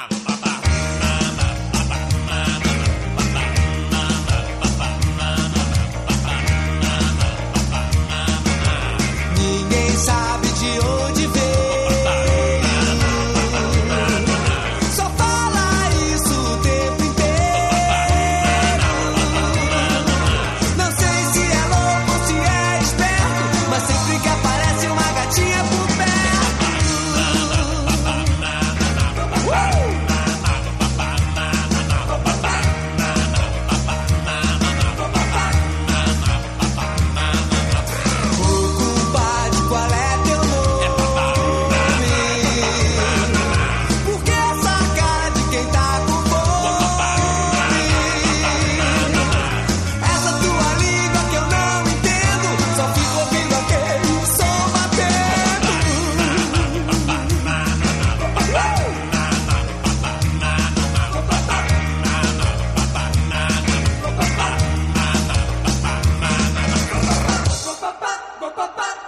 Ninguém